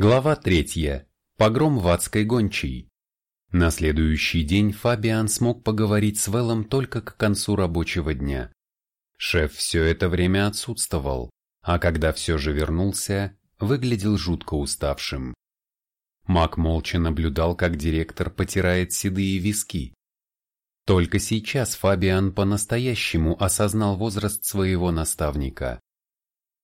Глава третья. Погром в адской гончей. На следующий день Фабиан смог поговорить с Веллом только к концу рабочего дня. Шеф все это время отсутствовал, а когда все же вернулся, выглядел жутко уставшим. Мак молча наблюдал, как директор потирает седые виски. Только сейчас Фабиан по-настоящему осознал возраст своего наставника.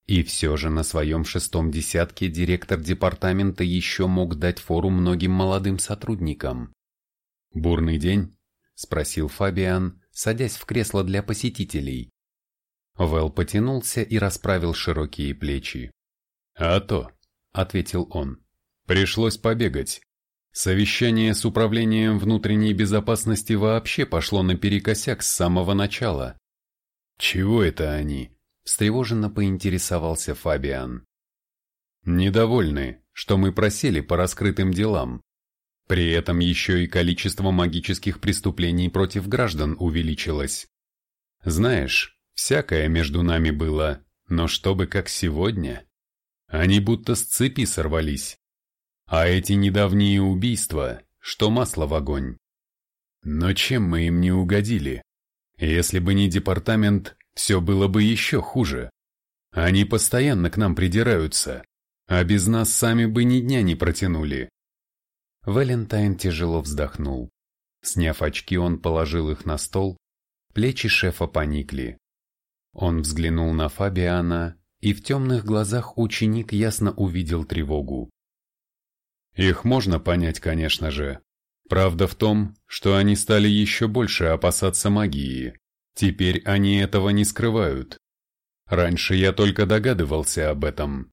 И все же на своем шестом десятке директор департамента еще мог дать фору многим молодым сотрудникам. «Бурный день?» – спросил Фабиан, садясь в кресло для посетителей. Вэл потянулся и расправил широкие плечи. «А то», – ответил он, – «пришлось побегать. Совещание с управлением внутренней безопасности вообще пошло наперекосяк с самого начала». «Чего это они?» Встревоженно поинтересовался Фабиан. Недовольны, что мы просели по раскрытым делам. При этом еще и количество магических преступлений против граждан увеличилось. Знаешь, всякое между нами было, но чтобы как сегодня. Они будто с цепи сорвались. А эти недавние убийства, что масло в огонь. Но чем мы им не угодили? Если бы не департамент, все было бы еще хуже. Они постоянно к нам придираются, а без нас сами бы ни дня не протянули. Валентайн тяжело вздохнул. Сняв очки, он положил их на стол, плечи шефа поникли. Он взглянул на Фабиана, и в темных глазах ученик ясно увидел тревогу. Их можно понять, конечно же. Правда в том, что они стали еще больше опасаться магии. Теперь они этого не скрывают. Раньше я только догадывался об этом.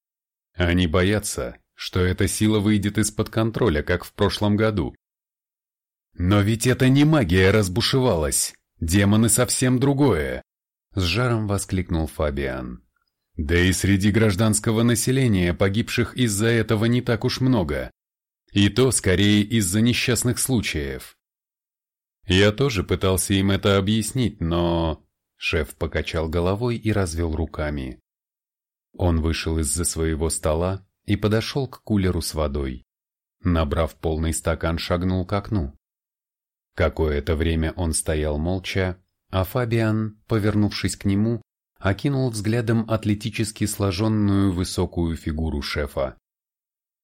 Они боятся, что эта сила выйдет из-под контроля, как в прошлом году. Но ведь это не магия разбушевалась, демоны совсем другое, с жаром воскликнул Фабиан. Да и среди гражданского населения погибших из-за этого не так уж много. И то скорее из-за несчастных случаев. Я тоже пытался им это объяснить, но... Шеф покачал головой и развел руками. Он вышел из-за своего стола и подошел к кулеру с водой. Набрав полный стакан, шагнул к окну. Какое-то время он стоял молча, а Фабиан, повернувшись к нему, окинул взглядом атлетически сложенную высокую фигуру шефа.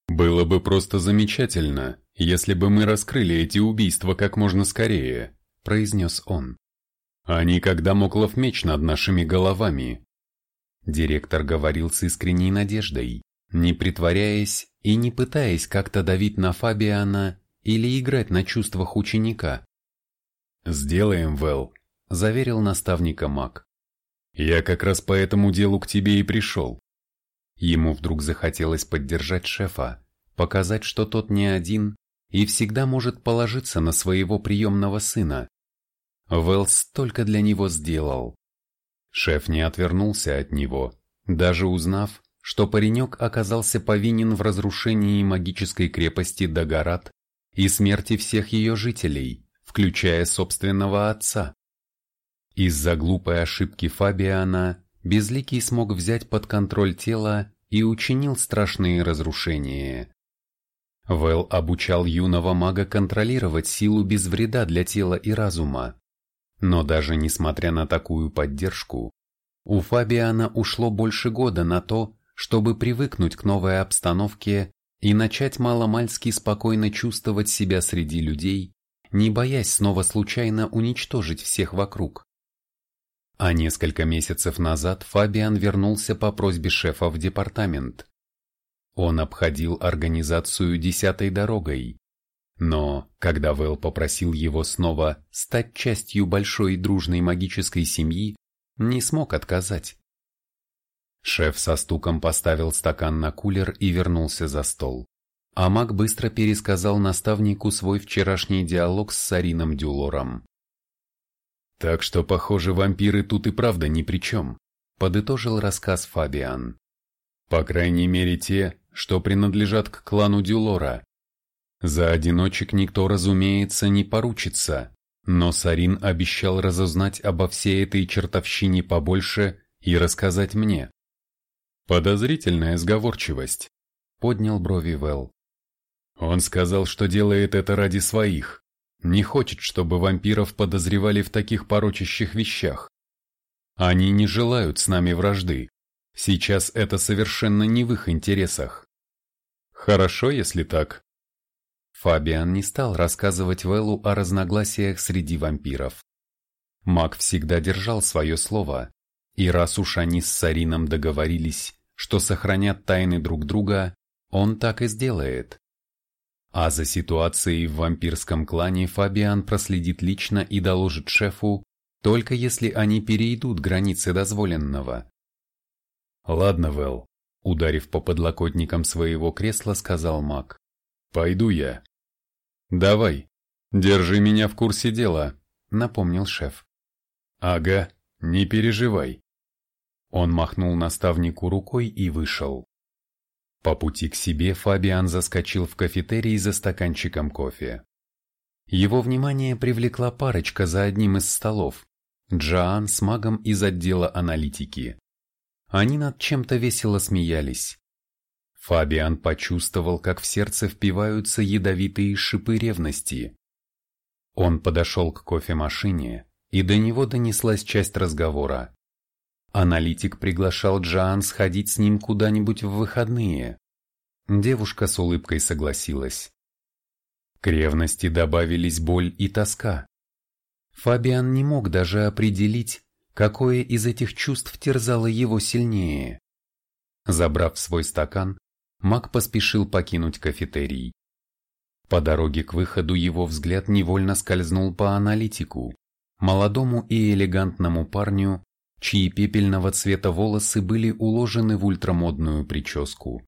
«Было бы просто замечательно, если бы мы раскрыли эти убийства как можно скорее», – произнес он. «Они как дамоклов меч над нашими головами». Директор говорил с искренней надеждой, не притворяясь и не пытаясь как-то давить на Фабиана или играть на чувствах ученика. «Сделаем, Вэл», – заверил наставника Мак. «Я как раз по этому делу к тебе и пришел». Ему вдруг захотелось поддержать шефа, показать, что тот не один и всегда может положиться на своего приемного сына. Вэлс только для него сделал. Шеф не отвернулся от него, даже узнав, что паренек оказался повинен в разрушении магической крепости Дагорат и смерти всех ее жителей, включая собственного отца. Из-за глупой ошибки Фабиана Безликий смог взять под контроль тело и учинил страшные разрушения. Вэл обучал юного мага контролировать силу без вреда для тела и разума. Но даже несмотря на такую поддержку, у Фабиана ушло больше года на то, чтобы привыкнуть к новой обстановке и начать маломальски спокойно чувствовать себя среди людей, не боясь снова случайно уничтожить всех вокруг. А несколько месяцев назад Фабиан вернулся по просьбе шефа в департамент. Он обходил организацию десятой дорогой. Но, когда Вэл попросил его снова стать частью большой дружной магической семьи, не смог отказать. Шеф со стуком поставил стакан на кулер и вернулся за стол. А маг быстро пересказал наставнику свой вчерашний диалог с Сарином Дюлором. «Так что, похоже, вампиры тут и правда ни при чем», — подытожил рассказ Фабиан. «По крайней мере те, что принадлежат к клану Дюлора. За одиночек никто, разумеется, не поручится, но Сарин обещал разузнать обо всей этой чертовщине побольше и рассказать мне. Подозрительная сговорчивость. поднял брови Вэл. Он сказал, что делает это ради своих. Не хочет, чтобы вампиров подозревали в таких порочащих вещах. Они не желают с нами вражды. Сейчас это совершенно не в их интересах. Хорошо, если так. Фабиан не стал рассказывать Вэллу о разногласиях среди вампиров. Маг всегда держал свое слово, и раз уж они с Сарином договорились, что сохранят тайны друг друга, он так и сделает. А за ситуацией в вампирском клане Фабиан проследит лично и доложит шефу, только если они перейдут границы дозволенного. «Ладно, Вэл», — ударив по подлокотникам своего кресла, сказал маг. «Пойду я». «Давай, держи меня в курсе дела», — напомнил шеф. «Ага, не переживай». Он махнул наставнику рукой и вышел. По пути к себе Фабиан заскочил в кафетерий за стаканчиком кофе. Его внимание привлекла парочка за одним из столов. Джоан с магом из отдела аналитики. Они над чем-то весело смеялись. Фабиан почувствовал, как в сердце впиваются ядовитые шипы ревности. Он подошел к кофемашине, и до него донеслась часть разговора. Аналитик приглашал Джоан сходить с ним куда-нибудь в выходные. Девушка с улыбкой согласилась. К ревности добавились боль и тоска. Фабиан не мог даже определить, какое из этих чувств терзало его сильнее. Забрав свой стакан, Мак поспешил покинуть кафетерий. По дороге к выходу его взгляд невольно скользнул по аналитику, молодому и элегантному парню, чьи пепельного цвета волосы были уложены в ультрамодную прическу.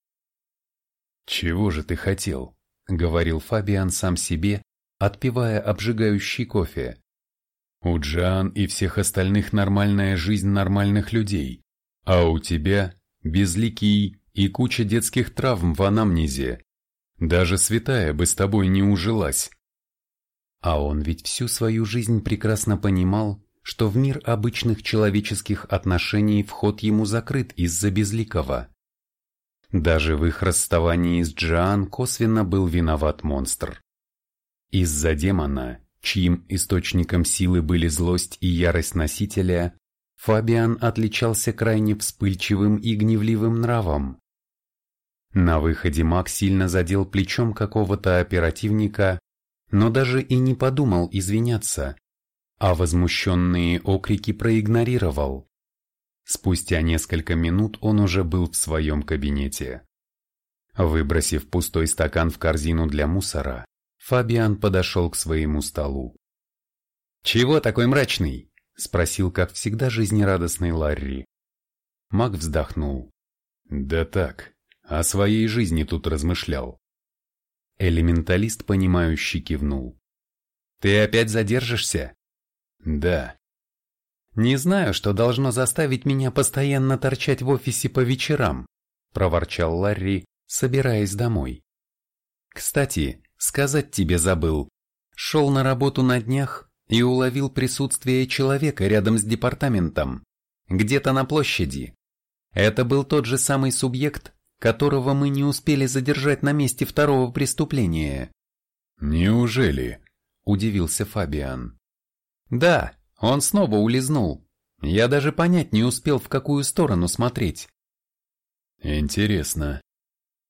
«Чего же ты хотел?» — говорил Фабиан сам себе, отпивая обжигающий кофе. «У Джан и всех остальных нормальная жизнь нормальных людей, а у тебя безликий и куча детских травм в анамнезе. Даже святая бы с тобой не ужилась». А он ведь всю свою жизнь прекрасно понимал, что в мир обычных человеческих отношений вход ему закрыт из-за безликого. Даже в их расставании с Джоан косвенно был виноват монстр. Из-за демона, чьим источником силы были злость и ярость носителя, Фабиан отличался крайне вспыльчивым и гневливым нравом. На выходе Мак сильно задел плечом какого-то оперативника, но даже и не подумал извиняться, а возмущенные окрики проигнорировал. Спустя несколько минут он уже был в своем кабинете. Выбросив пустой стакан в корзину для мусора, Фабиан подошел к своему столу. «Чего такой мрачный?» – спросил, как всегда, жизнерадостный Ларри. Мак вздохнул. «Да так, о своей жизни тут размышлял». Элементалист, понимающий, кивнул. «Ты опять задержишься?» Да. Не знаю, что должно заставить меня постоянно торчать в офисе по вечерам, проворчал Ларри, собираясь домой. Кстати, сказать тебе забыл. Шел на работу на днях и уловил присутствие человека рядом с департаментом, где-то на площади. Это был тот же самый субъект, которого мы не успели задержать на месте второго преступления. «Неужели?» – удивился Фабиан. Да, он снова улизнул. Я даже понять не успел, в какую сторону смотреть. Интересно.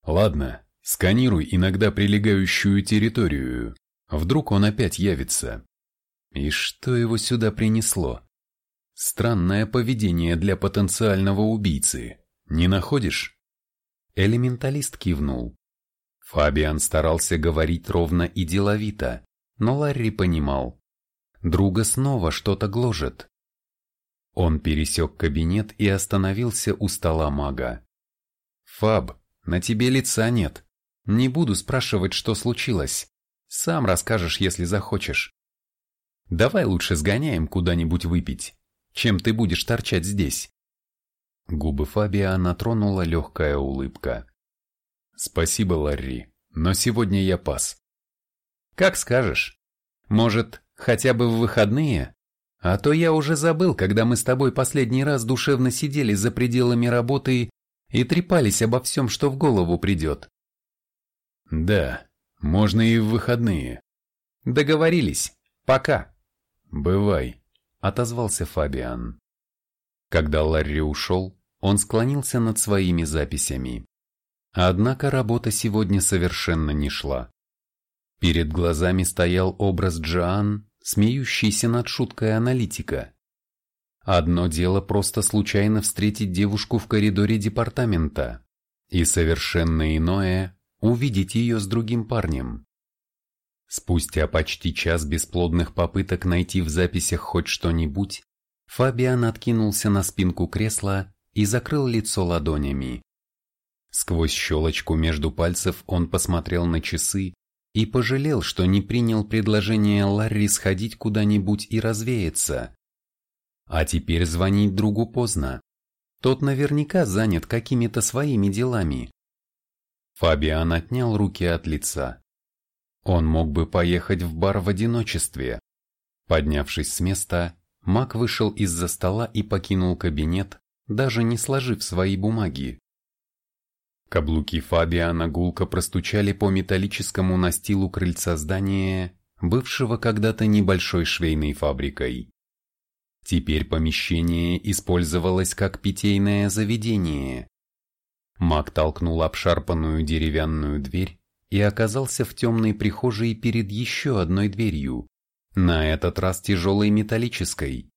Ладно, сканируй иногда прилегающую территорию. Вдруг он опять явится. И что его сюда принесло? Странное поведение для потенциального убийцы. Не находишь? Элементалист кивнул. Фабиан старался говорить ровно и деловито, но Ларри понимал, Друга снова что-то гложет. Он пересек кабинет и остановился у стола мага. «Фаб, на тебе лица нет. Не буду спрашивать, что случилось. Сам расскажешь, если захочешь. Давай лучше сгоняем куда-нибудь выпить, чем ты будешь торчать здесь». Губы Фабиана тронула легкая улыбка. «Спасибо, Ларри, но сегодня я пас». «Как скажешь. Может, Хотя бы в выходные. А то я уже забыл, когда мы с тобой последний раз душевно сидели за пределами работы и трепались обо всем, что в голову придет. Да, можно и в выходные. Договорились. Пока. Бывай, отозвался Фабиан. Когда Ларри ушел, он склонился над своими записями. Однако работа сегодня совершенно не шла. Перед глазами стоял образ Джоан, смеющийся над шуткой аналитика. Одно дело просто случайно встретить девушку в коридоре департамента, и совершенно иное – увидеть ее с другим парнем. Спустя почти час бесплодных попыток найти в записях хоть что-нибудь, Фабиан откинулся на спинку кресла и закрыл лицо ладонями. Сквозь щелочку между пальцев он посмотрел на часы и пожалел, что не принял предложение Ларри сходить куда-нибудь и развеяться. А теперь звонить другу поздно. Тот наверняка занят какими-то своими делами. Фабиан отнял руки от лица. Он мог бы поехать в бар в одиночестве. Поднявшись с места, Мак вышел из-за стола и покинул кабинет, даже не сложив свои бумаги. Каблуки Фабиана гулко простучали по металлическому настилу крыльца здания, бывшего когда-то небольшой швейной фабрикой. Теперь помещение использовалось как питейное заведение. Мак толкнул обшарпанную деревянную дверь и оказался в темной прихожей перед еще одной дверью, на этот раз тяжелой металлической.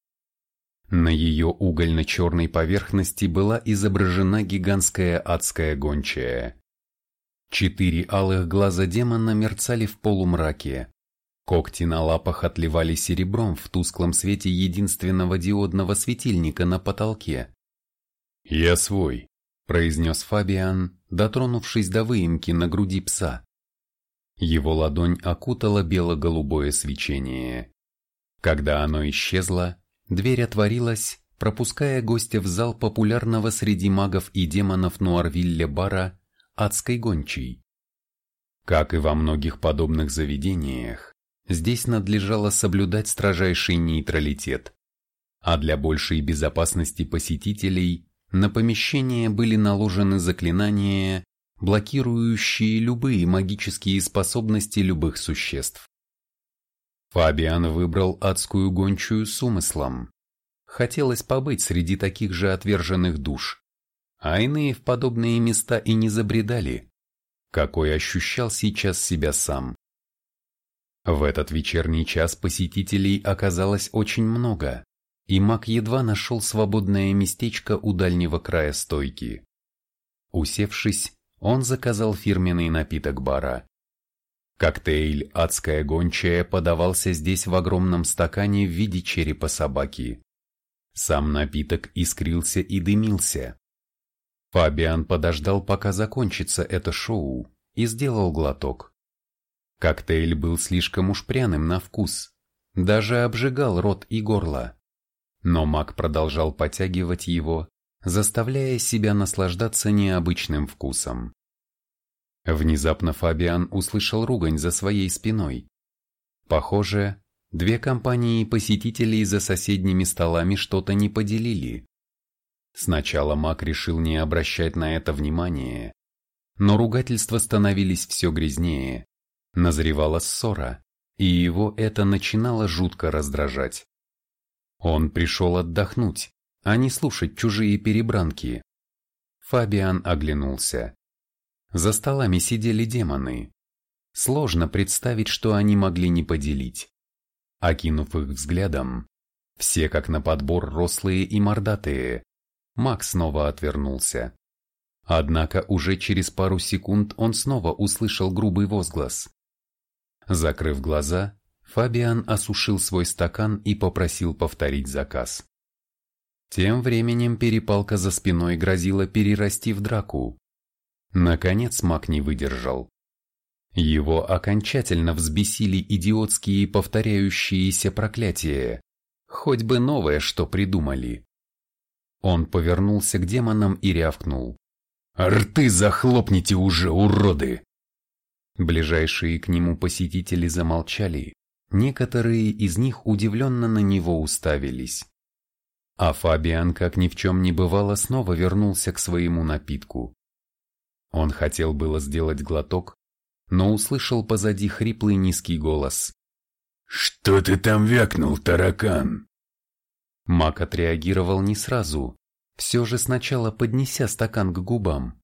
На ее угольно-черной поверхности была изображена гигантская адская гончая. Четыре алых глаза демона мерцали в полумраке. Когти на лапах отливали серебром в тусклом свете единственного диодного светильника на потолке. «Я свой», — произнес Фабиан, дотронувшись до выемки на груди пса. Его ладонь окутала бело-голубое свечение. Когда оно исчезло, Дверь отворилась, пропуская гостя в зал популярного среди магов и демонов Нуарвилле бара «Адской гончей». Как и во многих подобных заведениях, здесь надлежало соблюдать строжайший нейтралитет, а для большей безопасности посетителей на помещение были наложены заклинания, блокирующие любые магические способности любых существ. Фабиан выбрал адскую гончую с умыслом. Хотелось побыть среди таких же отверженных душ, а иные в подобные места и не забредали, какой ощущал сейчас себя сам. В этот вечерний час посетителей оказалось очень много, и маг едва нашел свободное местечко у дальнего края стойки. Усевшись, он заказал фирменный напиток бара Коктейль «Адская гончая» подавался здесь в огромном стакане в виде черепа собаки. Сам напиток искрился и дымился. Фабиан подождал, пока закончится это шоу, и сделал глоток. Коктейль был слишком уж пряным на вкус, даже обжигал рот и горло. Но маг продолжал потягивать его, заставляя себя наслаждаться необычным вкусом. Внезапно Фабиан услышал ругань за своей спиной. Похоже, две компании посетителей за соседними столами что-то не поделили. Сначала Мак решил не обращать на это внимания, но ругательства становились все грязнее, назревала ссора, и его это начинало жутко раздражать. Он пришел отдохнуть, а не слушать чужие перебранки. Фабиан оглянулся. За столами сидели демоны. Сложно представить, что они могли не поделить. Окинув их взглядом, все как на подбор рослые и мордатые, Макс снова отвернулся. Однако уже через пару секунд он снова услышал грубый возглас. Закрыв глаза, Фабиан осушил свой стакан и попросил повторить заказ. Тем временем перепалка за спиной грозила перерасти в драку. Наконец маг не выдержал. Его окончательно взбесили идиотские повторяющиеся проклятия, хоть бы новое что придумали. Он повернулся к демонам и рявкнул. «Рты захлопните уже, уроды!» Ближайшие к нему посетители замолчали, некоторые из них удивленно на него уставились. А Фабиан, как ни в чем не бывало, снова вернулся к своему напитку. Он хотел было сделать глоток, но услышал позади хриплый низкий голос. «Что ты там вякнул, таракан?» Мак отреагировал не сразу, все же сначала поднеся стакан к губам.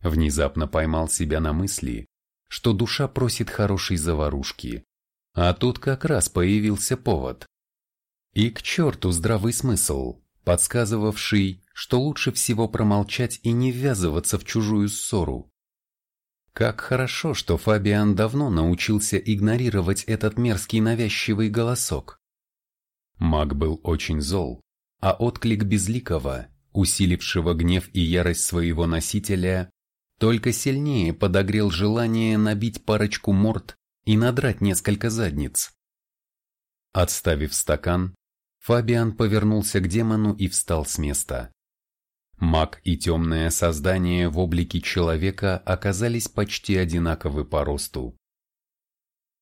Внезапно поймал себя на мысли, что душа просит хорошей заварушки, а тут как раз появился повод. И к черту здравый смысл, подсказывавший, что лучше всего промолчать и не ввязываться в чужую ссору. Как хорошо, что Фабиан давно научился игнорировать этот мерзкий навязчивый голосок. Маг был очень зол, а отклик безликого, усилившего гнев и ярость своего носителя, только сильнее подогрел желание набить парочку морд и надрать несколько задниц. Отставив стакан, Фабиан повернулся к демону и встал с места. Маг и темное создание в облике человека оказались почти одинаковы по росту.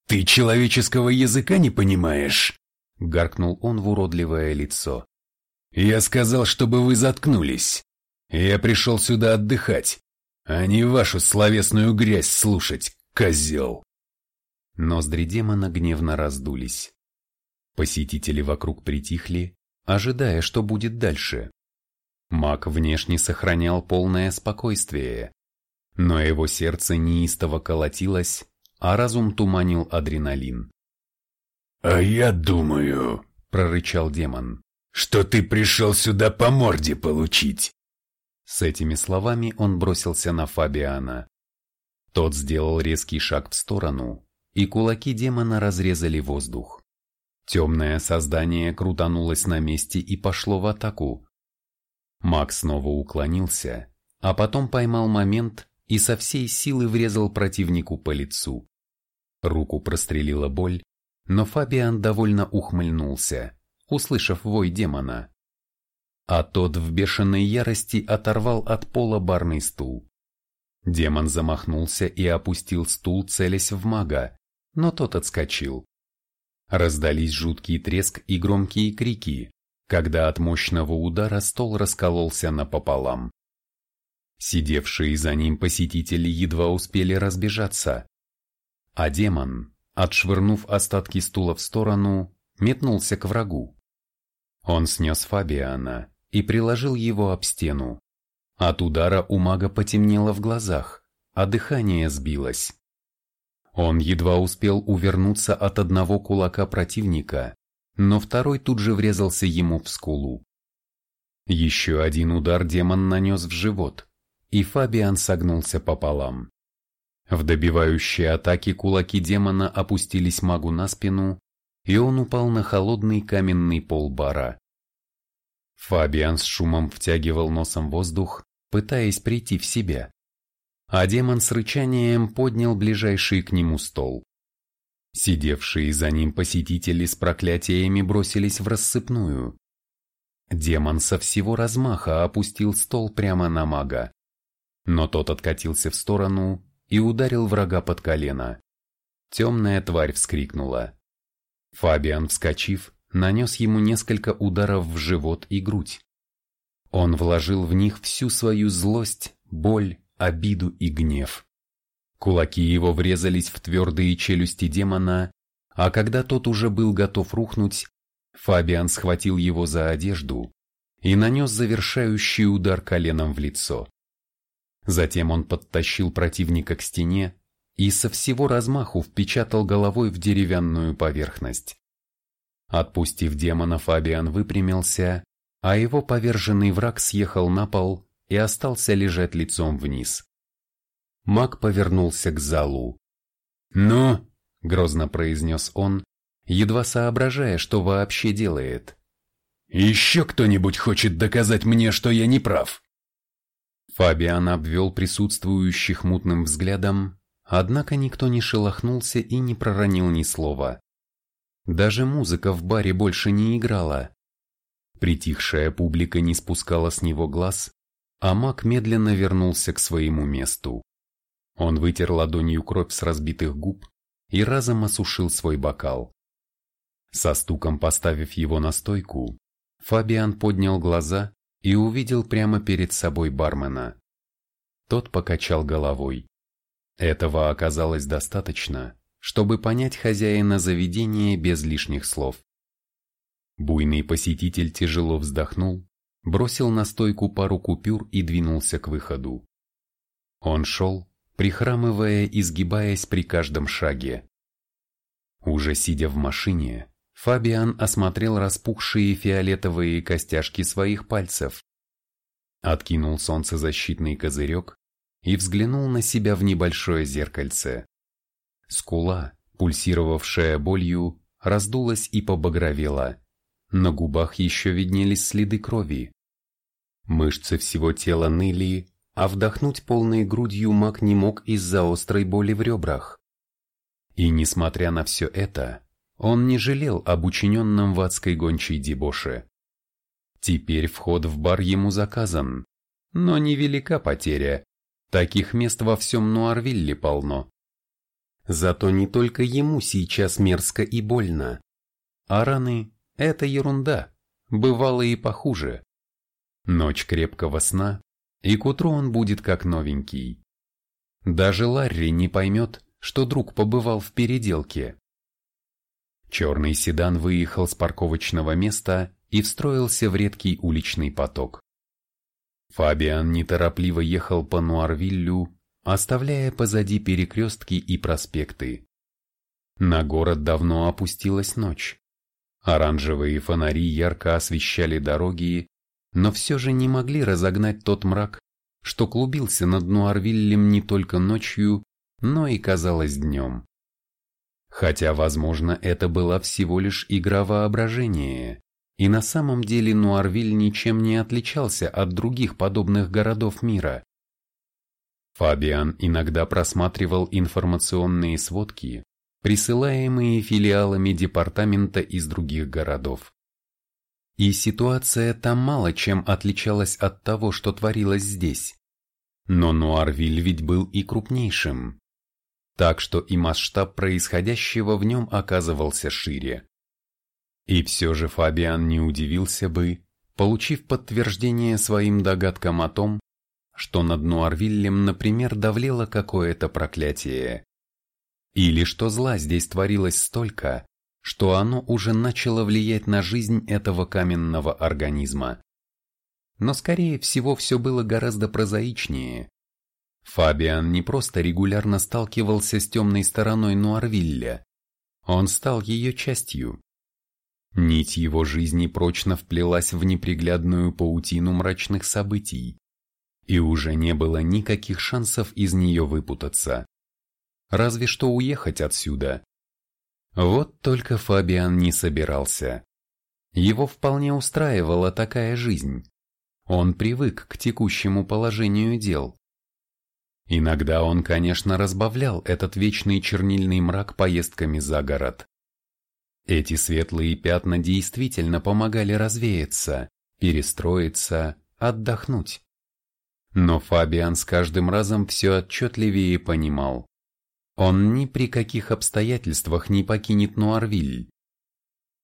«Ты человеческого языка не понимаешь?» — гаркнул он в уродливое лицо. «Я сказал, чтобы вы заткнулись. Я пришел сюда отдыхать, а не вашу словесную грязь слушать, козел!» Ноздри демона гневно раздулись. Посетители вокруг притихли, ожидая, что будет дальше. Маг внешне сохранял полное спокойствие, но его сердце неистово колотилось, а разум туманил адреналин. «А я думаю», — прорычал демон, — «что ты пришел сюда по морде получить». С этими словами он бросился на Фабиана. Тот сделал резкий шаг в сторону, и кулаки демона разрезали воздух. Темное создание крутанулось на месте и пошло в атаку. Макс снова уклонился, а потом поймал момент и со всей силы врезал противнику по лицу. Руку прострелила боль, но Фабиан довольно ухмыльнулся, услышав вой демона а тот в бешеной ярости оторвал от пола барный стул. Демон замахнулся и опустил стул, целясь в мага, но тот отскочил. Раздались жуткий треск и громкие крики, когда от мощного удара стол раскололся напополам. Сидевшие за ним посетители едва успели разбежаться, а демон, отшвырнув остатки стула в сторону, метнулся к врагу. Он снес Фабиана, и приложил его об стену. От удара у мага потемнело в глазах, а дыхание сбилось. Он едва успел увернуться от одного кулака противника, но второй тут же врезался ему в скулу. Еще один удар демон нанес в живот, и Фабиан согнулся пополам. В добивающей атаке кулаки демона опустились магу на спину, и он упал на холодный каменный пол бара. Фабиан с шумом втягивал носом воздух, пытаясь прийти в себя. А демон с рычанием поднял ближайший к нему стол. Сидевшие за ним посетители с проклятиями бросились в рассыпную. Демон со всего размаха опустил стол прямо на мага. Но тот откатился в сторону и ударил врага под колено. Темная тварь вскрикнула. Фабиан, вскочив, нанес ему несколько ударов в живот и грудь. Он вложил в них всю свою злость, боль, обиду и гнев. Кулаки его врезались в твердые челюсти демона, а когда тот уже был готов рухнуть, Фабиан схватил его за одежду и нанес завершающий удар коленом в лицо. Затем он подтащил противника к стене и со всего размаху впечатал головой в деревянную поверхность. Отпустив демона, Фабиан выпрямился, а его поверженный враг съехал на пол и остался лежать лицом вниз. Маг повернулся к залу. «Ну?» — грозно произнес он, едва соображая, что вообще делает. «Еще кто-нибудь хочет доказать мне, что я не прав?» Фабиан обвел присутствующих мутным взглядом, однако никто не шелохнулся и не проронил ни слова. Даже музыка в баре больше не играла. Притихшая публика не спускала с него глаз, а маг медленно вернулся к своему месту. Он вытер ладонью кровь с разбитых губ и разом осушил свой бокал. Со стуком поставив его на стойку, Фабиан поднял глаза и увидел прямо перед собой бармена. Тот покачал головой. Этого оказалось достаточно, чтобы понять хозяина заведения без лишних слов. Буйный посетитель тяжело вздохнул, бросил на стойку пару купюр и двинулся к выходу. Он шел, прихрамывая и сгибаясь при каждом шаге. Уже сидя в машине, Фабиан осмотрел распухшие фиолетовые костяшки своих пальцев, откинул солнцезащитный козырек и взглянул на себя в небольшое зеркальце. Скула, пульсировавшая болью, раздулась и побагровела. На губах еще виднелись следы крови. Мышцы всего тела ныли, а вдохнуть полной грудью маг не мог из-за острой боли в ребрах. И несмотря на все это, он не жалел об учиненном в адской гончей дебоше. Теперь вход в бар ему заказан, но невелика потеря, таких мест во всем Нуарвилле полно. Зато не только ему сейчас мерзко и больно, а раны – это ерунда, бывало и похуже. Ночь крепкого сна, и к утру он будет как новенький. Даже Ларри не поймет, что друг побывал в переделке. Черный седан выехал с парковочного места и встроился в редкий уличный поток. Фабиан неторопливо ехал по Нуарвиллю, оставляя позади перекрестки и проспекты. На город давно опустилась ночь. Оранжевые фонари ярко освещали дороги, но все же не могли разогнать тот мрак, что клубился над Нуарвиллем не только ночью, но и казалось днем. Хотя, возможно, это была всего лишь игра воображения, и на самом деле Нуарвиль ничем не отличался от других подобных городов мира. Фабиан иногда просматривал информационные сводки, присылаемые филиалами департамента из других городов. И ситуация там мало чем отличалась от того, что творилось здесь. Но Нуарвиль ведь был и крупнейшим. Так что и масштаб происходящего в нем оказывался шире. И все же Фабиан не удивился бы, получив подтверждение своим догадкам о том, что над Нуарвиллем, например, давлело какое-то проклятие. Или что зла здесь творилось столько, что оно уже начало влиять на жизнь этого каменного организма. Но скорее всего все было гораздо прозаичнее. Фабиан не просто регулярно сталкивался с темной стороной Нуарвилля, он стал ее частью. Нить его жизни прочно вплелась в неприглядную паутину мрачных событий, и уже не было никаких шансов из нее выпутаться. Разве что уехать отсюда, вот только Фабиан не собирался. Его вполне устраивала такая жизнь. Он привык к текущему положению дел. Иногда он, конечно, разбавлял этот вечный чернильный мрак поездками за город. Эти светлые пятна действительно помогали развеяться, перестроиться, отдохнуть. Но Фабиан с каждым разом все отчетливее понимал. Он ни при каких обстоятельствах не покинет Нуарвиль.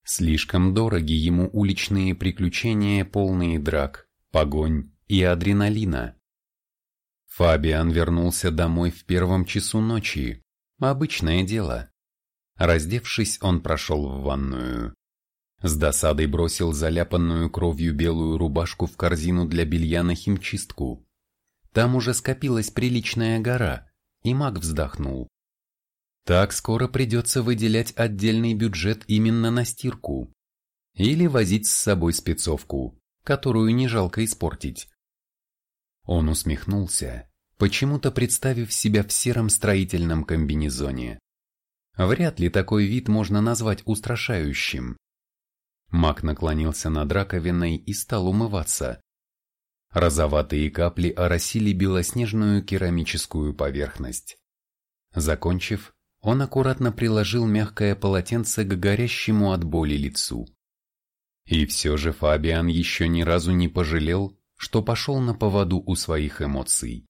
Слишком дороги ему уличные приключения, полные драк, погонь и адреналина. Фабиан вернулся домой в первом часу ночи. Обычное дело. Раздевшись, он прошел в ванную. С досадой бросил заляпанную кровью белую рубашку в корзину для белья на химчистку. Там уже скопилась приличная гора, и маг вздохнул. Так скоро придется выделять отдельный бюджет именно на стирку. Или возить с собой спецовку, которую не жалко испортить. Он усмехнулся, почему-то представив себя в сером строительном комбинезоне. Вряд ли такой вид можно назвать устрашающим. Мак наклонился над раковиной и стал умываться. Розоватые капли оросили белоснежную керамическую поверхность. Закончив, он аккуратно приложил мягкое полотенце к горящему от боли лицу. И все же Фабиан еще ни разу не пожалел, что пошел на поводу у своих эмоций.